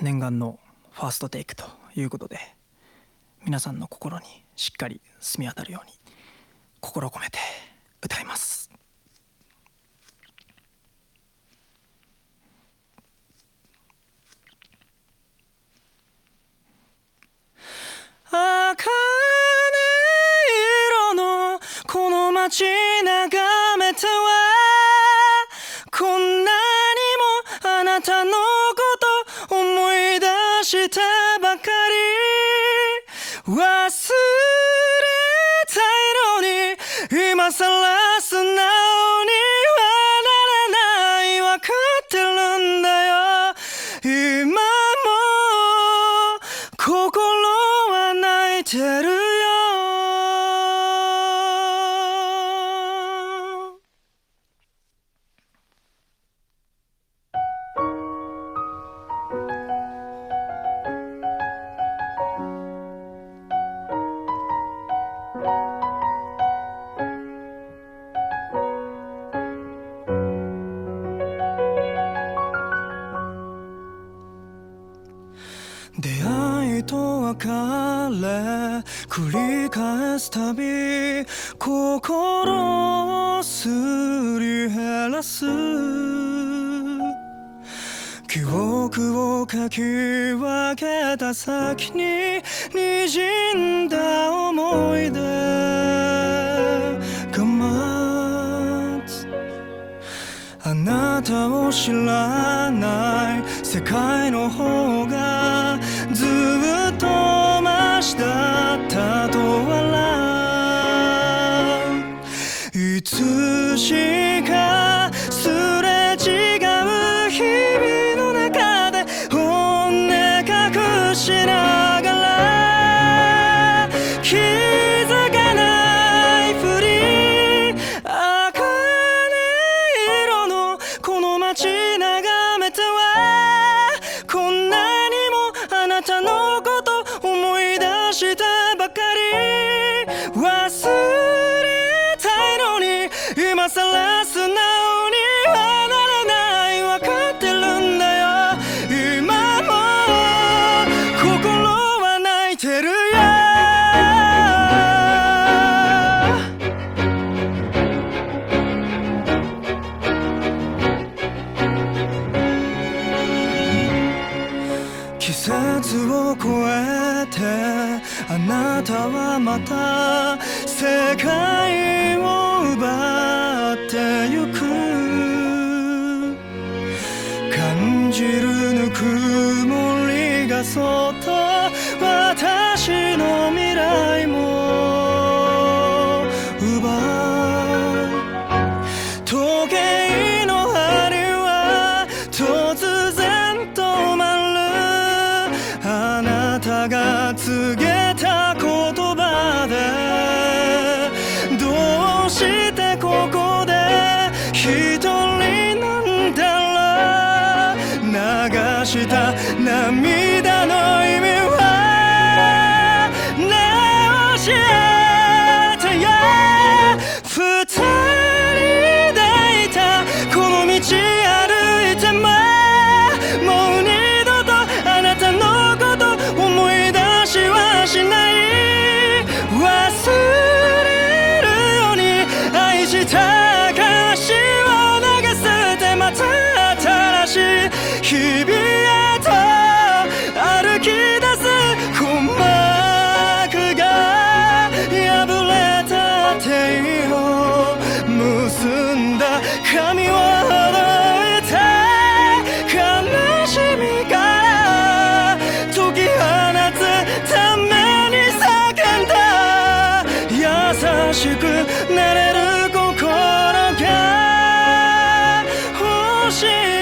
念願のファーストテイクということで皆さんの心にしっかり澄み渡るように心を込めて歌います。茜色のこの街眺めてはたばかり。忘れたいのに今さら素直にはならない。わかってるんだよ。今も心は泣いてる。出会いと別れ繰り返すたび心をすり減らす記憶をかき分けた先に滲んだ思い出が待つあなたを知らない世界の方がマシだったと笑ういつしか季節を越えてあなたはまた世界を奪ってゆく。感じるぬくもりがそっとえ是